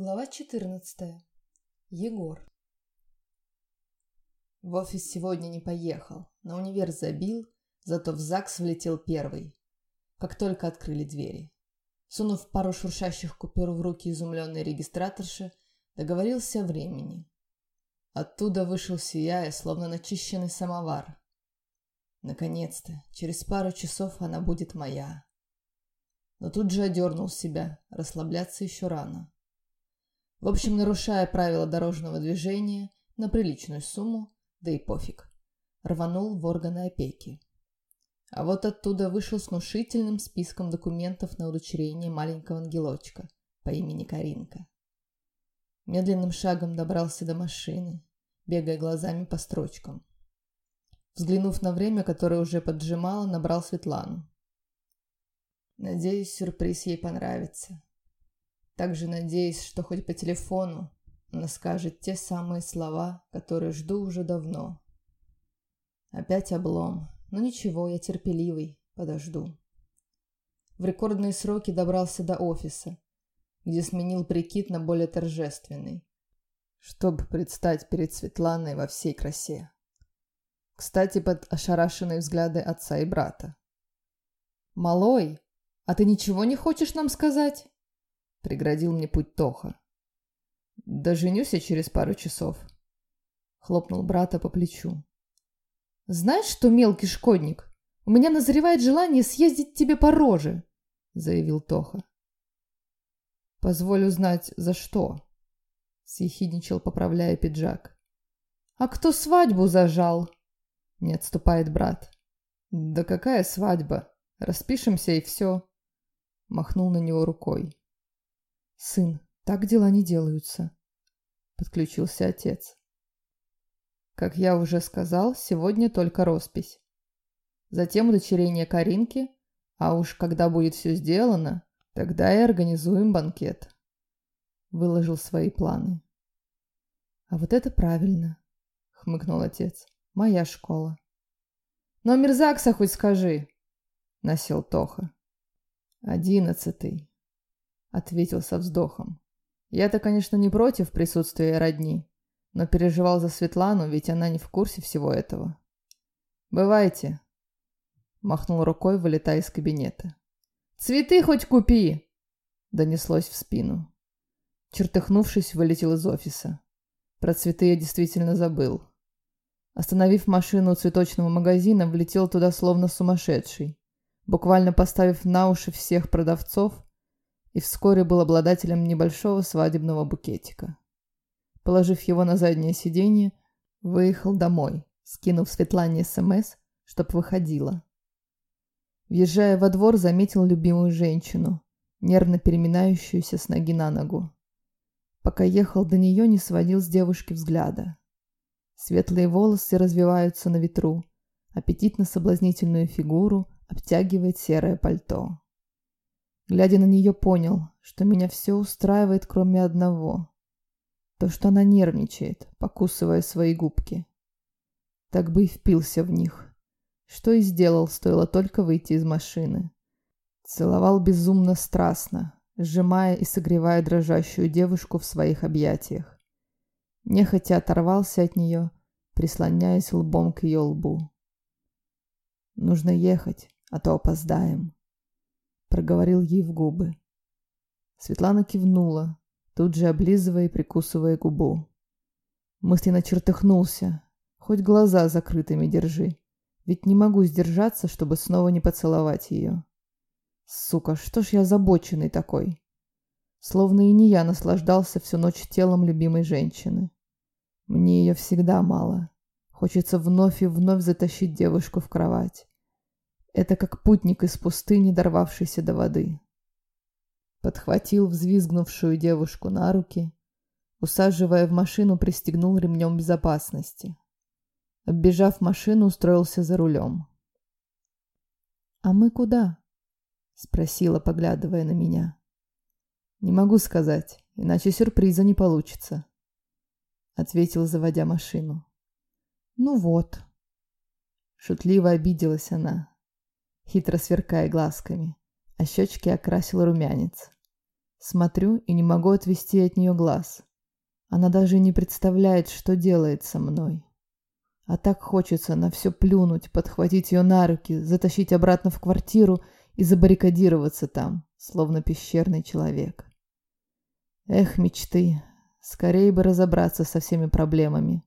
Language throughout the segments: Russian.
Глава 14. Егор. В офис сегодня не поехал, на универ забил, зато в ЗАГС влетел первый, как только открыли двери. Сунув пару шуршащих купюр в руки изумленной регистраторши, договорился о времени. Оттуда вышел сияя, словно начищенный самовар. Наконец-то, через пару часов она будет моя. Но тут же одернул себя, расслабляться еще рано. В общем, нарушая правила дорожного движения на приличную сумму, да и пофиг, рванул в органы опеки. А вот оттуда вышел с внушительным списком документов на удочерение маленького ангелочка по имени Каринка. Медленным шагом добрался до машины, бегая глазами по строчкам. Взглянув на время, которое уже поджимало, набрал Светлану. Надеюсь, сюрприз ей понравится. Также надеюсь, что хоть по телефону она скажет те самые слова, которые жду уже давно. Опять облом, но ничего, я терпеливый, подожду. В рекордные сроки добрался до офиса, где сменил прикид на более торжественный, чтобы предстать перед Светланой во всей красе. Кстати, под ошарашенные взгляды отца и брата. «Малой, а ты ничего не хочешь нам сказать?» — преградил мне путь Тоха. «Да я через пару часов», — хлопнул брата по плечу. «Знаешь что, мелкий шкодник, у меня назревает желание съездить тебе по роже», — заявил Тоха. «Позволь узнать, за что?» — съехидничал, поправляя пиджак. «А кто свадьбу зажал?» — не отступает брат. «Да какая свадьба? Распишемся и все!» Махнул на него рукой. «Сын, так дела не делаются», — подключился отец. Как я уже сказал, сегодня только роспись. Затем удочерение Каринки, а уж когда будет все сделано, тогда и организуем банкет. Выложил свои планы. А вот это правильно, хмыкнул отец. Моя школа. Номер ЗАГСа хоть скажи, насел Тоха. Одиннадцатый. — ответил со вздохом. «Я-то, конечно, не против присутствия родни, но переживал за Светлану, ведь она не в курсе всего этого». «Бывайте», — махнул рукой, вылетая из кабинета. «Цветы хоть купи!» — донеслось в спину. Чертыхнувшись, вылетел из офиса. Про цветы я действительно забыл. Остановив машину у цветочного магазина, влетел туда словно сумасшедший, буквально поставив на уши всех продавцов и вскоре был обладателем небольшого свадебного букетика. Положив его на заднее сиденье, выехал домой, скинув Светлане СМС, чтоб выходила. Въезжая во двор, заметил любимую женщину, нервно переминающуюся с ноги на ногу. Пока ехал до нее, не сводил с девушки взгляда. Светлые волосы развиваются на ветру, аппетитно-соблазнительную фигуру обтягивает серое пальто. Глядя на нее, понял, что меня все устраивает, кроме одного. То, что она нервничает, покусывая свои губки. Так бы и впился в них. Что и сделал, стоило только выйти из машины. Целовал безумно страстно, сжимая и согревая дрожащую девушку в своих объятиях. Нехотя оторвался от нее, прислоняясь лбом к ее лбу. «Нужно ехать, а то опоздаем», проговорил ей в губы. Светлана кивнула, тут же облизывая и прикусывая губу. Мысленно чертыхнулся. Хоть глаза закрытыми держи. Ведь не могу сдержаться, чтобы снова не поцеловать ее. Сука, что ж я озабоченный такой? Словно и не я наслаждался всю ночь телом любимой женщины. Мне ее всегда мало. Хочется вновь и вновь затащить девушку в кровать. Это как путник из пустыни, дорвавшийся до воды. Подхватил взвизгнувшую девушку на руки, усаживая в машину, пристегнул ремнем безопасности. Оббежав машину, устроился за рулем. «А мы куда?» — спросила, поглядывая на меня. «Не могу сказать, иначе сюрприза не получится», — ответил, заводя машину. «Ну вот». Шутливо обиделась она, хитро сверкая глазками, а щечки окрасил румянец. Смотрю и не могу отвести от нее глаз. Она даже не представляет, что делает со мной. А так хочется на все плюнуть, подхватить ее на руки, затащить обратно в квартиру и забаррикадироваться там, словно пещерный человек. Эх, мечты, скорее бы разобраться со всеми проблемами.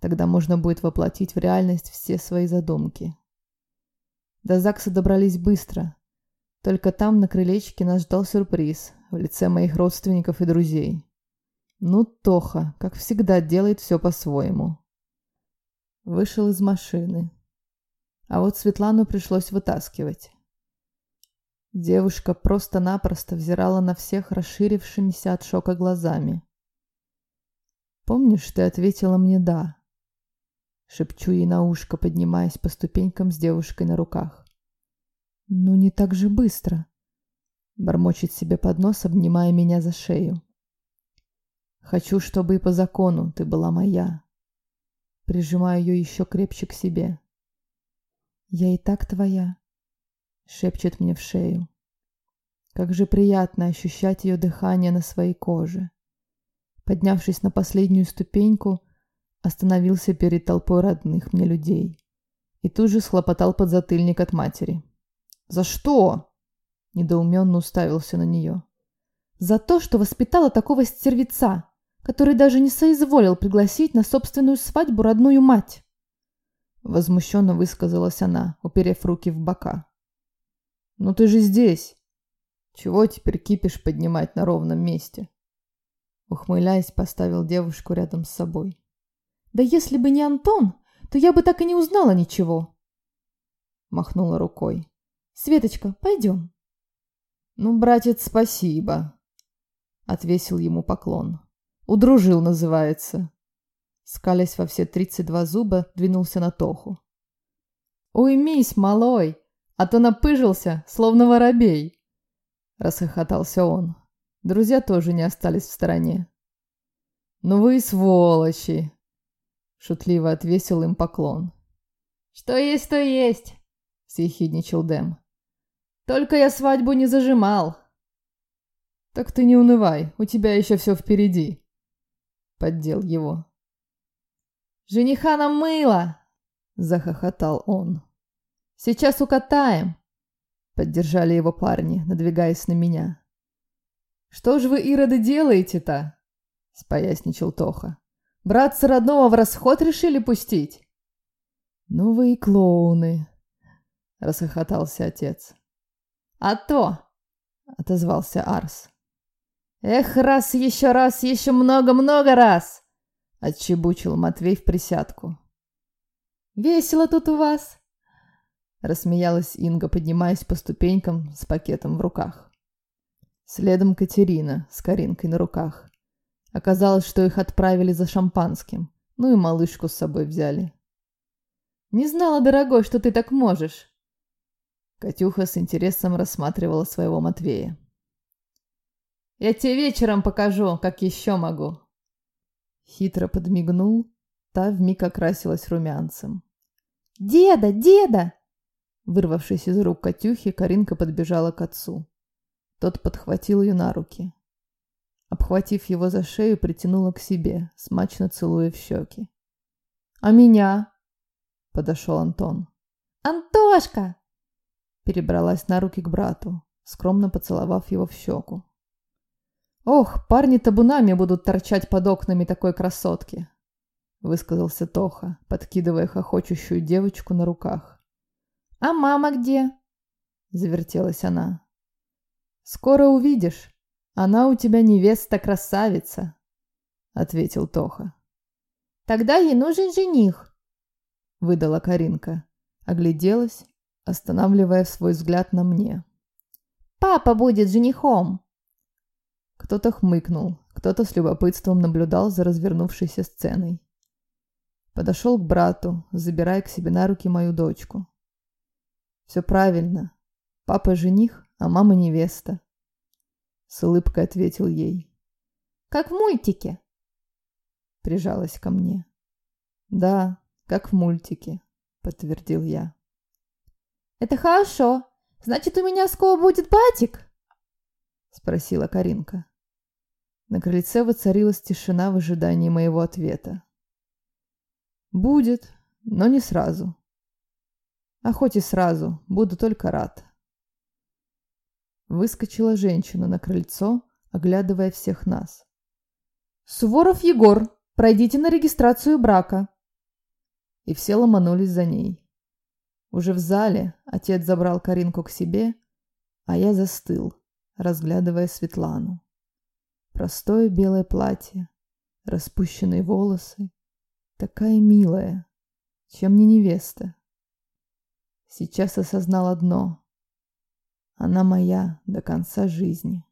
Тогда можно будет воплотить в реальность все свои задумки. До ЗАГСа добрались быстро. Только там, на крылечке, нас ждал сюрприз в лице моих родственников и друзей. Ну, Тоха, как всегда, делает все по-своему. Вышел из машины. А вот Светлану пришлось вытаскивать. Девушка просто-напросто взирала на всех расширившимися от шока глазами. «Помнишь, ты ответила мне «да»?» Шепчу ей на ушко, поднимаясь по ступенькам с девушкой на руках. «Ну не так же быстро!» Бормочет себе под нос, обнимая меня за шею. «Хочу, чтобы и по закону ты была моя!» Прижимаю ее еще крепче к себе. «Я и так твоя!» шепчет мне в шею. Как же приятно ощущать ее дыхание на своей коже. Поднявшись на последнюю ступеньку, остановился перед толпой родных мне людей. И тут же схлопотал подзатыльник от матери. «За что?» – недоуменно уставился на нее. «За то, что воспитала такого стервеца, который даже не соизволил пригласить на собственную свадьбу родную мать!» Возмущенно высказалась она, уперев руки в бока. «Ну ты же здесь! Чего теперь кипиш поднимать на ровном месте?» Ухмыляясь, поставил девушку рядом с собой. «Да если бы не Антон, то я бы так и не узнала ничего!» Махнула рукой. «Светочка, пойдем!» «Ну, братец, спасибо!» Отвесил ему поклон. «Удружил, называется!» Скалясь во все тридцать два зуба, двинулся на Тоху. «Уймись, малой!» а то напыжился, словно воробей!» Расхохотался он. Друзья тоже не остались в стороне. «Ну вы сволочи!» Шутливо отвесил им поклон. «Что есть, то есть!» Съехидничал Дэм. «Только я свадьбу не зажимал!» «Так ты не унывай, у тебя еще все впереди!» Поддел его. «Жениха нам мыло!» Захохотал он. Сейчас укатаем!» Поддержали его парни, надвигаясь на меня. «Что ж вы, ироды, делаете-то?» Споясничал Тоха. «Братца родного в расход решили пустить?» «Ну вы и клоуны!» Расхохотался отец. «А то!» Отозвался Арс. «Эх, раз, еще раз, еще много-много раз!» Отчебучил Матвей в присядку. «Весело тут у вас!» Рассмеялась Инга, поднимаясь по ступенькам с пакетом в руках. Следом Катерина с Каринкой на руках. Оказалось, что их отправили за шампанским. Ну и малышку с собой взяли. «Не знала, дорогой, что ты так можешь!» Катюха с интересом рассматривала своего Матвея. «Я тебе вечером покажу, как еще могу!» Хитро подмигнул, та вмиг окрасилась румянцем. «Деда, деда!» Вырвавшись из рук Катюхи, Каринка подбежала к отцу. Тот подхватил ее на руки. Обхватив его за шею, притянула к себе, смачно целуя в щеки. «А меня?» — подошел Антон. «Антошка!» Перебралась на руки к брату, скромно поцеловав его в щеку. «Ох, парни табунами будут торчать под окнами такой красотки!» — высказался Тоха, подкидывая хохочущую девочку на руках. «А мама где?» — завертелась она. «Скоро увидишь. Она у тебя невеста-красавица», — ответил Тоха. «Тогда ей нужен жених», — выдала Каринка. Огляделась, останавливая свой взгляд на мне. «Папа будет женихом!» Кто-то хмыкнул, кто-то с любопытством наблюдал за развернувшейся сценой. Подошел к брату, забирая к себе на руки мою дочку. Все правильно. Папа жених, а мама невеста. С улыбкой ответил ей. Как в мультике. Прижалась ко мне. Да, как в мультике, подтвердил я. Это хорошо. Значит, у меня скоро будет батик? — спросила Каринка. На крыльце воцарилась тишина в ожидании моего ответа. «Будет, но не сразу. А хоть и сразу, буду только рад». Выскочила женщина на крыльцо, оглядывая всех нас. «Суворов Егор, пройдите на регистрацию брака!» И все ломанулись за ней. Уже в зале отец забрал Каринку к себе, а я застыл, разглядывая Светлану. Простое белое платье, распущенные волосы, такая милая, чем не невеста. Сейчас осознал одно. Она моя до конца жизни.